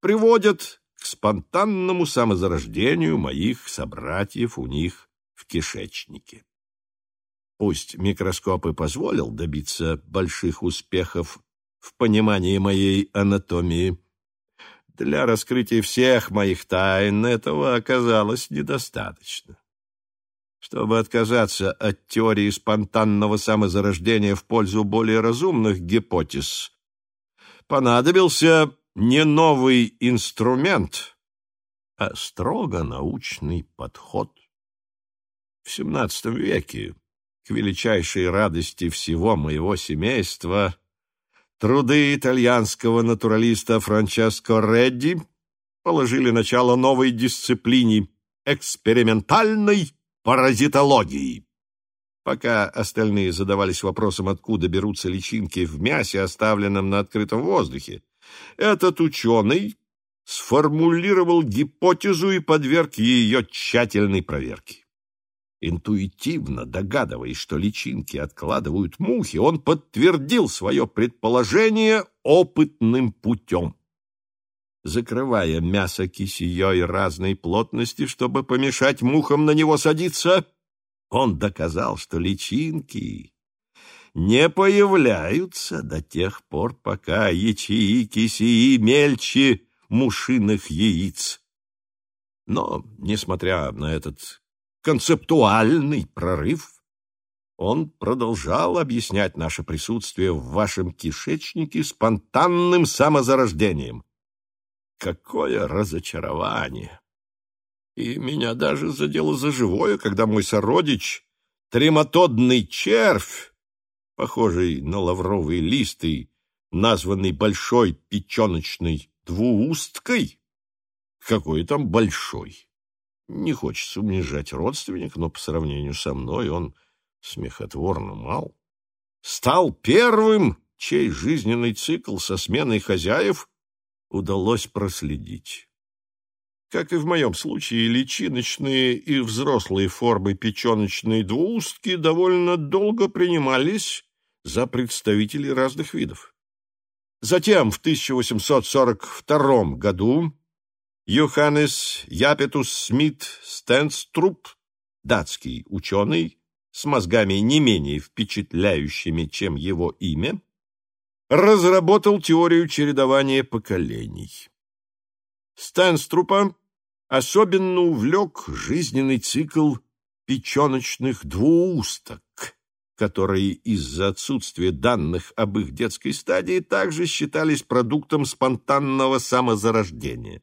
приводят к спонтанному самозарождению моих собратьев у них в кишечнике. Пусть микроскоп и позволил добиться больших успехов в понимании моей анатомии, для раскрытия всех моих тайн этого оказалось недостаточно. Чтобы отказаться от теории спонтанного самозарождения в пользу более разумных гипотез, понадобился не новый инструмент, а строго научный подход. В XVII веке к величайшей радости всего моего семейства, Труды итальянского натуралиста Франческо Редди положили начало новой дисциплине – экспериментальной паразитологии. Пока остальные задавались вопросом, откуда берутся личинки в мясе, оставленном на открытом воздухе, этот ученый сформулировал гипотезу и подверг ее тщательной проверке. Интуитивно догадываясь, что личинки откладывают мухи, он подтвердил свое предположение опытным путем. Закрывая мясо кисеей разной плотности, чтобы помешать мухам на него садиться, он доказал, что личинки не появляются до тех пор, пока ячеи кисеи мельче мушиных яиц. Но, несмотря на этот концептуальный прорыв, он продолжал объяснять наше присутствие в вашем кишечнике спонтанным самозарождением. Какое разочарование! И меня даже задело за живое, когда мой сородич, трематодный червь, похожий на лавровые листы, названный большой печеночной двуусткой, какой там большой. Не хочется унижать родственник, но по сравнению со мной он смехотворно мал. Стал первым, чей жизненный цикл со сменой хозяев удалось проследить. Как и в моем случае, личиночные и взрослые формы печеночной двуустки довольно долго принимались за представителей разных видов. Затем в 1842 году Йоханнес Япетус Смит Стенструп, датский ученый, с мозгами не менее впечатляющими, чем его имя, разработал теорию чередования поколений. Стенструпа особенно увлек жизненный цикл печеночных двуусток, которые из-за отсутствия данных об их детской стадии также считались продуктом спонтанного самозарождения.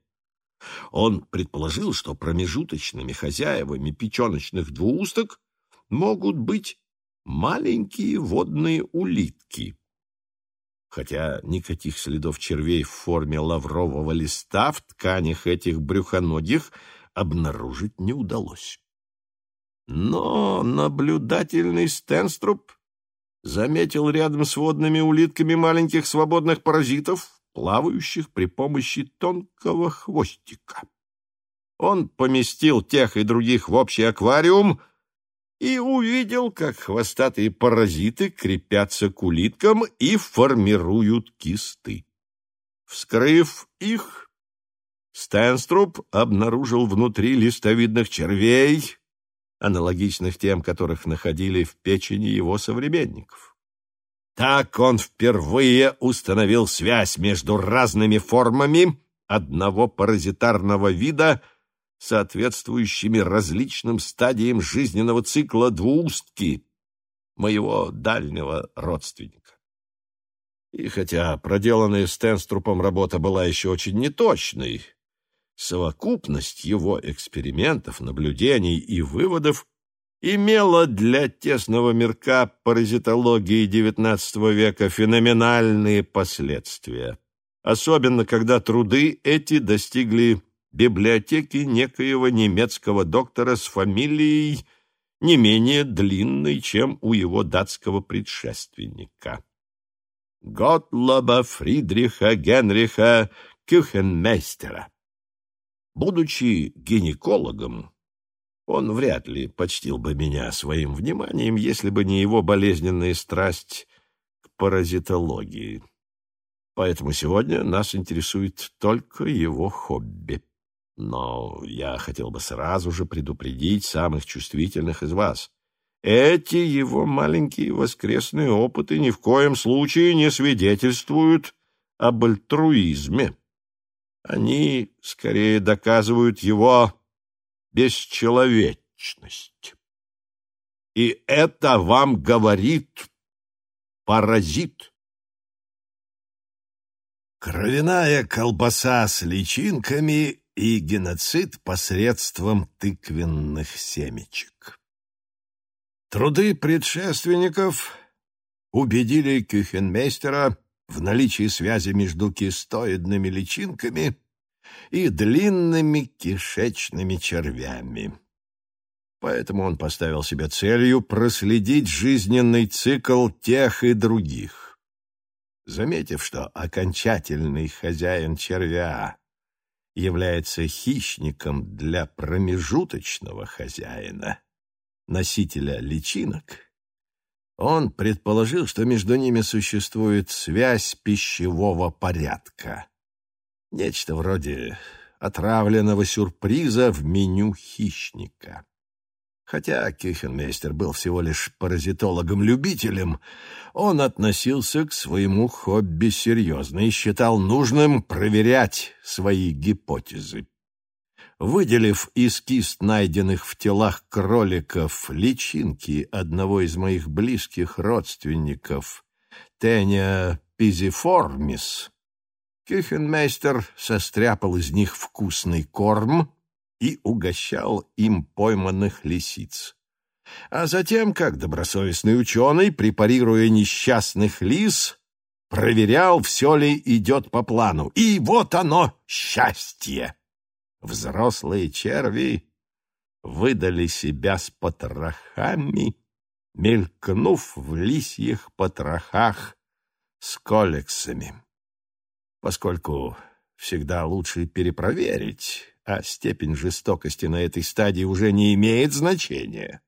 Он предположил, что промежуточными хозяевами печеночных двуусток могут быть маленькие водные улитки, хотя никаких следов червей в форме лаврового листа в тканях этих брюхоногих обнаружить не удалось. Но наблюдательный Стенструп заметил рядом с водными улитками маленьких свободных паразитов, плавающих при помощи тонкого хвостика. Он поместил тех и других в общий аквариум — и увидел, как хвостатые паразиты крепятся к улиткам и формируют кисты. Вскрыв их, Стэнструп обнаружил внутри листовидных червей, аналогичных тем, которых находили в печени его современников. Так он впервые установил связь между разными формами одного паразитарного вида – соответствующими различным стадиям жизненного цикла двуустки моего дальнего родственника. И хотя проделанная Стенструпом работа была еще очень неточной, совокупность его экспериментов, наблюдений и выводов имела для тесного мирка паразитологии XIX века феноменальные последствия, особенно когда труды эти достигли библиотеки некоего немецкого доктора с фамилией не менее длинной, чем у его датского предшественника. Готлоба Фридриха Генриха Кюхенмейстера. Будучи гинекологом, он вряд ли почтил бы меня своим вниманием, если бы не его болезненная страсть к паразитологии. Поэтому сегодня нас интересует только его хобби. Но я хотел бы сразу же предупредить самых чувствительных из вас. Эти его маленькие воскресные опыты ни в коем случае не свидетельствуют об альтруизме. Они скорее доказывают его бесчеловечность. И это вам говорит паразит. Кровяная колбаса с личинками и геноцид посредством тыквенных семечек. Труды предшественников убедили Кюхенмейстера в наличии связи между кистоидными личинками и длинными кишечными червями. Поэтому он поставил себе целью проследить жизненный цикл тех и других. Заметив, что окончательный хозяин червя является хищником для промежуточного хозяина, носителя личинок, он предположил, что между ними существует связь пищевого порядка. Нечто вроде отравленного сюрприза в меню хищника. Хотя Кюхенмейстер был всего лишь паразитологом-любителем, он относился к своему хобби серьезно и считал нужным проверять свои гипотезы. Выделив из кист найденных в телах кроликов личинки одного из моих близких родственников, Тения пизиформис, Кюхенмейстер состряпал из них вкусный корм и угощал им пойманных лисиц. А затем, как добросовестный ученый, препарируя несчастных лис, проверял, все ли идет по плану. И вот оно, счастье! Взрослые черви выдали себя с потрохами, мелькнув в лисьих потрохах с колексами. Поскольку всегда лучше перепроверить, а степень жестокости на этой стадии уже не имеет значения.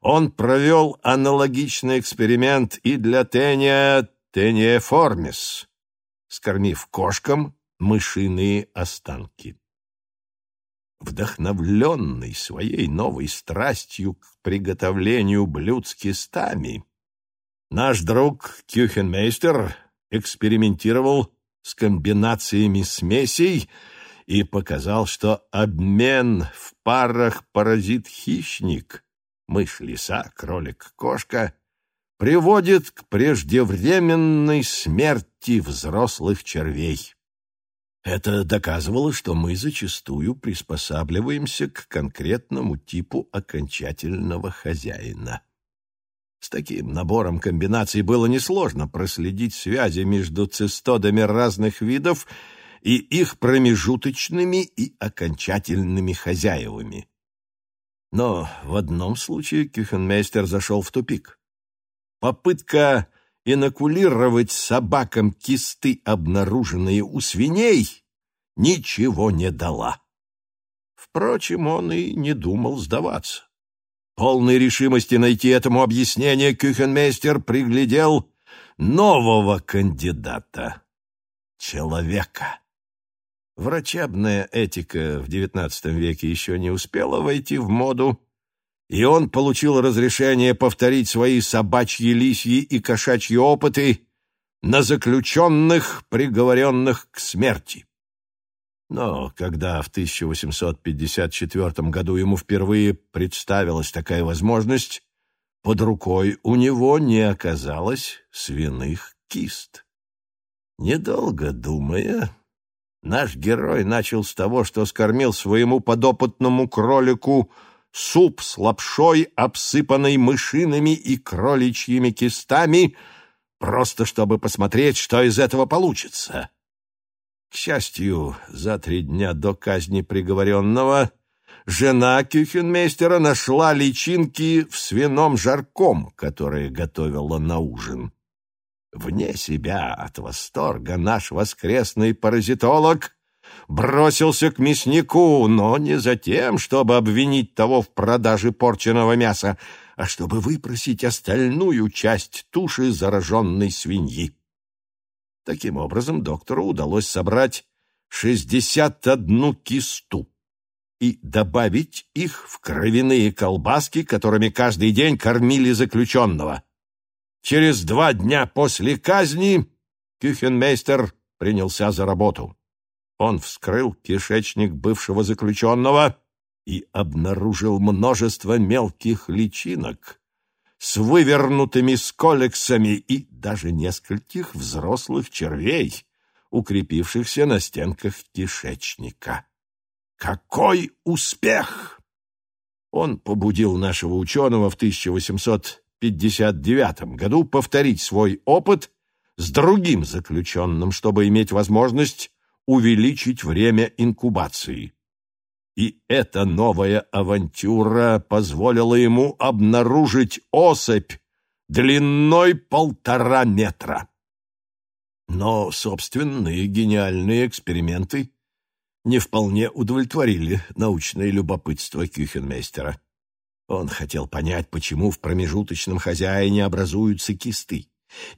Он провел аналогичный эксперимент и для Тения Тениеформис, скормив кошкам мышиные останки. Вдохновленный своей новой страстью к приготовлению блюд с кистами, наш друг Кюхенмейстер экспериментировал с комбинациями смесей, и показал, что обмен в парах паразит-хищник, мышь-лиса, кролик-кошка, приводит к преждевременной смерти взрослых червей. Это доказывало, что мы зачастую приспосабливаемся к конкретному типу окончательного хозяина. С таким набором комбинаций было несложно проследить связи между цистодами разных видов и их промежуточными и окончательными хозяевами. Но в одном случае Кюхенмейстер зашел в тупик. Попытка инокулировать собакам кисты, обнаруженные у свиней, ничего не дала. Впрочем, он и не думал сдаваться. Полной решимости найти этому объяснение Кюхенмейстер приглядел нового кандидата — человека. Врачебная этика в XIX веке еще не успела войти в моду, и он получил разрешение повторить свои собачьи, лисьи и кошачьи опыты на заключенных, приговоренных к смерти. Но когда в 1854 году ему впервые представилась такая возможность, под рукой у него не оказалось свиных кист. Недолго думая, Наш герой начал с того, что скормил своему подопытному кролику суп с лапшой, обсыпанной мышиными и кроличьими кистами, просто чтобы посмотреть, что из этого получится. К счастью, за три дня до казни приговоренного жена Кюхенмейстера нашла личинки в свином жарком, которые готовила на ужин. Вне себя от восторга наш воскресный паразитолог бросился к мяснику, но не за тем, чтобы обвинить того в продаже порченого мяса, а чтобы выпросить остальную часть туши зараженной свиньи. Таким образом, доктору удалось собрать шестьдесят одну кисту и добавить их в кровяные колбаски, которыми каждый день кормили заключенного. Через два дня после казни Кюхенмейстер принялся за работу. Он вскрыл кишечник бывшего заключенного и обнаружил множество мелких личинок с вывернутыми сколексами и даже нескольких взрослых червей, укрепившихся на стенках кишечника. Какой успех! Он побудил нашего ученого в 1800 1959 году повторить свой опыт с другим заключенным, чтобы иметь возможность увеличить время инкубации. И эта новая авантюра позволила ему обнаружить особь длиной полтора метра. Но собственные гениальные эксперименты не вполне удовлетворили научное любопытство Кюхенмейстера. Он хотел понять, почему в промежуточном хозяине образуются кисты.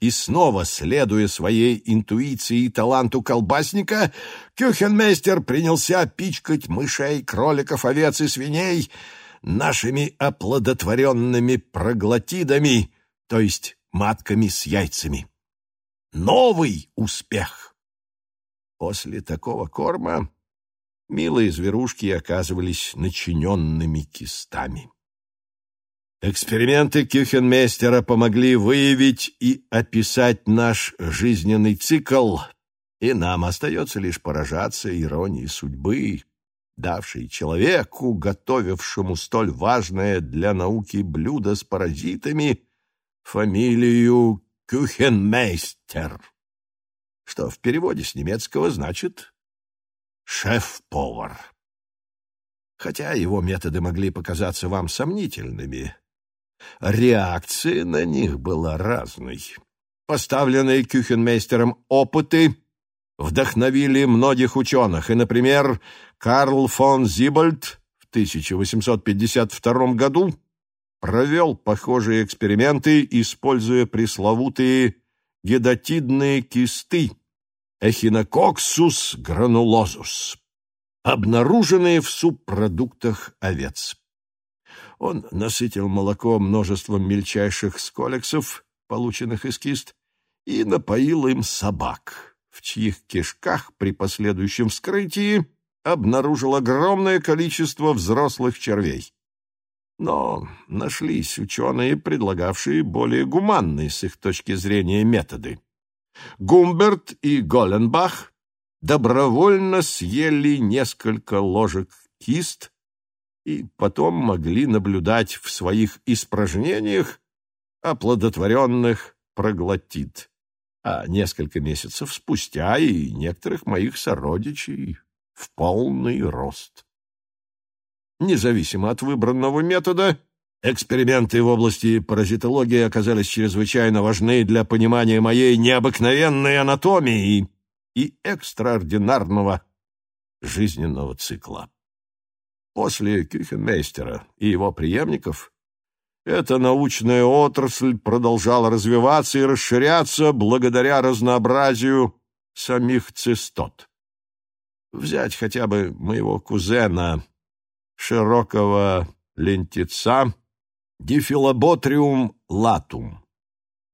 И снова, следуя своей интуиции и таланту колбасника, Кюхенмейстер принялся пичкать мышей, кроликов, овец и свиней нашими оплодотворенными проглотидами, то есть матками с яйцами. Новый успех! После такого корма милые зверушки оказывались начиненными кистами. Эксперименты Кюхенмейстера помогли выявить и описать наш жизненный цикл, и нам остается лишь поражаться иронии судьбы, давшей человеку, готовившему столь важное для науки блюдо с паразитами, фамилию Кюхенмейстер, что в переводе с немецкого значит «шеф-повар». Хотя его методы могли показаться вам сомнительными, Реакция на них была разной. Поставленные Кюхенмейстером опыты вдохновили многих ученых, и, например, Карл фон Зибольд в 1852 году провел похожие эксперименты, используя пресловутые гедатидные кисты Echinococcus granulosus, обнаруженные в субпродуктах овец. Он насытил молоко множеством мельчайших сколексов, полученных из кист, и напоил им собак, в чьих кишках при последующем вскрытии обнаружил огромное количество взрослых червей. Но нашлись ученые, предлагавшие более гуманные с их точки зрения методы. Гумберт и Голенбах добровольно съели несколько ложек кист и потом могли наблюдать в своих испражнениях оплодотворенных проглотит, а несколько месяцев спустя и некоторых моих сородичей в полный рост. Независимо от выбранного метода, эксперименты в области паразитологии оказались чрезвычайно важны для понимания моей необыкновенной анатомии и экстраординарного жизненного цикла. После Кюхенмейстера и его преемников эта научная отрасль продолжала развиваться и расширяться благодаря разнообразию самих цистот. Взять хотя бы моего кузена, широкого лентица, дифилоботриум латум,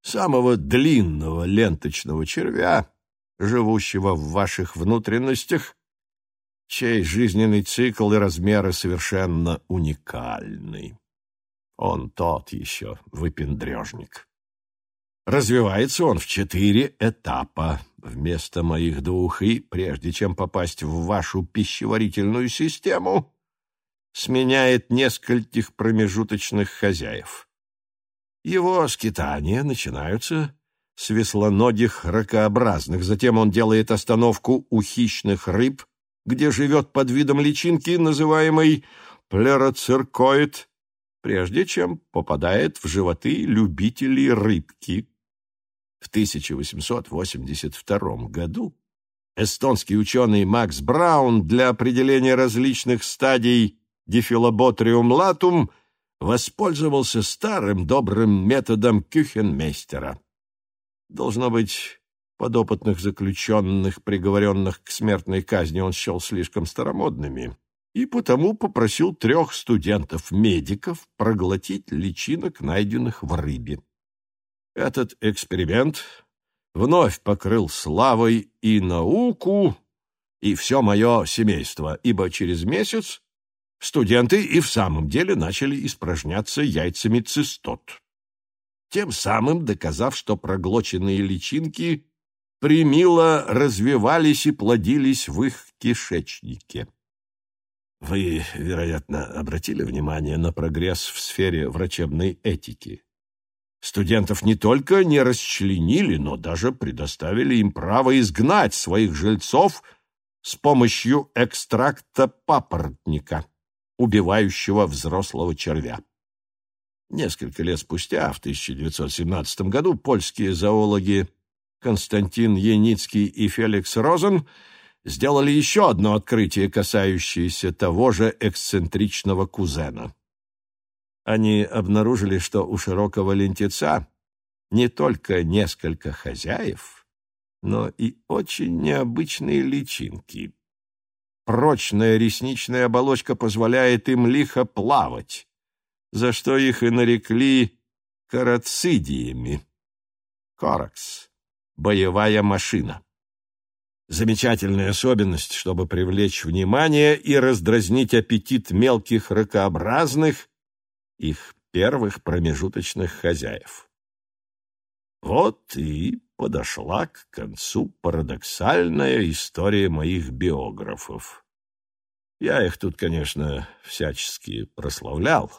самого длинного ленточного червя, живущего в ваших внутренностях чей жизненный цикл и размеры совершенно уникальны. Он тот еще выпендрежник. Развивается он в четыре этапа вместо моих двух, и прежде чем попасть в вашу пищеварительную систему, сменяет нескольких промежуточных хозяев. Его скитания начинаются с веслоногих ракообразных, затем он делает остановку у хищных рыб, где живет под видом личинки, называемой плероциркоид, прежде чем попадает в животы любителей рыбки. В 1882 году эстонский ученый Макс Браун для определения различных стадий дифилоботриум латум воспользовался старым добрым методом Кюхенмейстера. Должно быть, подопытных заключенных, приговоренных к смертной казни, он счел слишком старомодными, и потому попросил трех студентов-медиков проглотить личинок, найденных в рыбе. Этот эксперимент вновь покрыл славой и науку, и все мое семейство, ибо через месяц студенты и в самом деле начали испражняться яйцами цистот, тем самым доказав, что проглоченные личинки примило развивались и плодились в их кишечнике. Вы, вероятно, обратили внимание на прогресс в сфере врачебной этики. Студентов не только не расчленили, но даже предоставили им право изгнать своих жильцов с помощью экстракта папоротника, убивающего взрослого червя. Несколько лет спустя, в 1917 году, польские зоологи Константин Яницкий и Феликс Розен сделали еще одно открытие, касающееся того же эксцентричного кузена. Они обнаружили, что у широкого лентеца не только несколько хозяев, но и очень необычные личинки. Прочная ресничная оболочка позволяет им лихо плавать, за что их и нарекли карацидиями. Коракс — боевая машина. Замечательная особенность, чтобы привлечь внимание и раздразнить аппетит мелких ракообразных, их первых промежуточных хозяев. Вот и подошла к концу парадоксальная история моих биографов. Я их тут, конечно, всячески прославлял,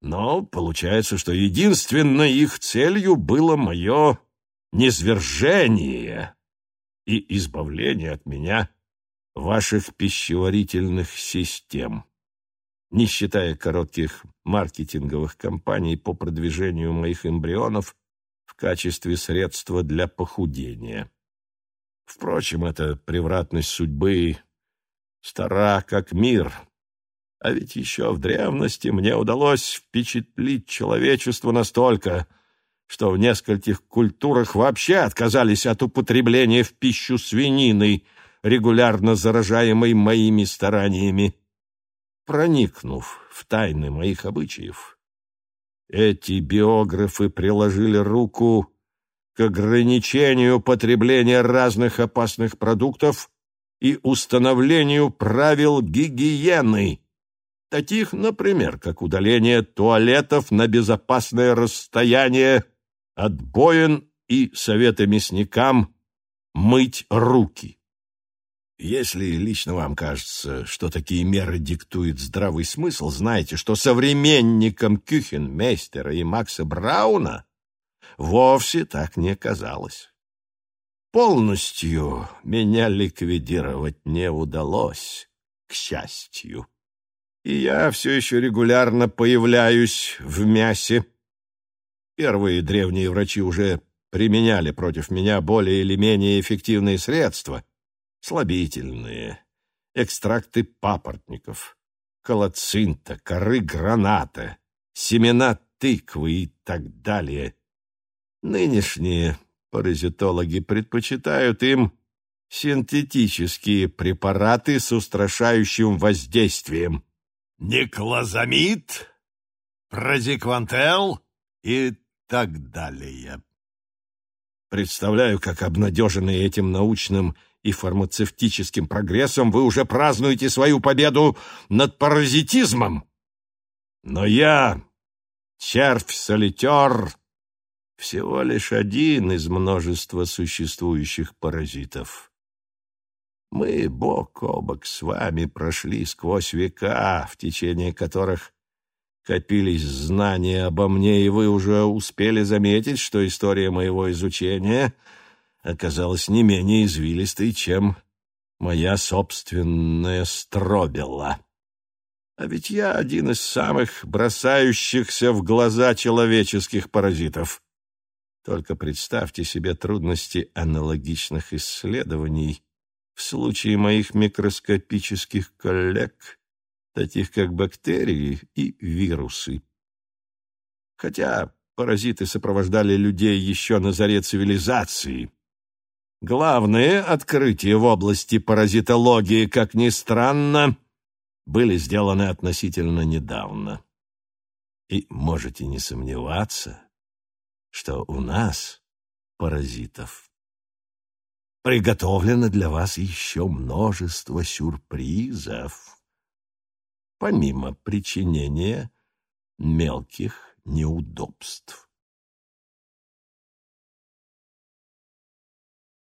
но получается, что единственной их целью было мое низвержение и избавление от меня ваших пищеварительных систем не считая коротких маркетинговых кампаний по продвижению моих эмбрионов в качестве средства для похудения. Впрочем, эта превратность судьбы стара как мир. А ведь еще в древности мне удалось впечатлить человечество настолько, что в нескольких культурах вообще отказались от употребления в пищу свинины, регулярно заражаемой моими стараниями проникнув в тайны моих обычаев. Эти биографы приложили руку к ограничению потребления разных опасных продуктов и установлению правил гигиены, таких, например, как удаление туалетов на безопасное расстояние от боин и советы мясникам мыть руки. Если лично вам кажется, что такие меры диктует здравый смысл, знайте, что современникам Кюхенмейстера и Макса Брауна вовсе так не казалось. Полностью меня ликвидировать не удалось, к счастью. И я все еще регулярно появляюсь в мясе. Первые древние врачи уже применяли против меня более или менее эффективные средства — слабительные, экстракты папоротников, колоцинта, коры граната, семена тыквы и так далее. Нынешние паразитологи предпочитают им синтетические препараты с устрашающим воздействием. Никлозамид, прозиквантел и так далее. Представляю, как обнадеженные этим научным и фармацевтическим прогрессом вы уже празднуете свою победу над паразитизмом. Но я, червь-солитер, всего лишь один из множества существующих паразитов. Мы бок о бок с вами прошли сквозь века, в течение которых копились знания обо мне, и вы уже успели заметить, что история моего изучения — оказалась не менее извилистой, чем моя собственная стробела. А ведь я один из самых бросающихся в глаза человеческих паразитов. Только представьте себе трудности аналогичных исследований в случае моих микроскопических коллег, таких как бактерии и вирусы. Хотя паразиты сопровождали людей еще на заре цивилизации, Главные открытия в области паразитологии, как ни странно, были сделаны относительно недавно. И можете не сомневаться, что у нас, паразитов, приготовлено для вас еще множество сюрпризов, помимо причинения мелких неудобств.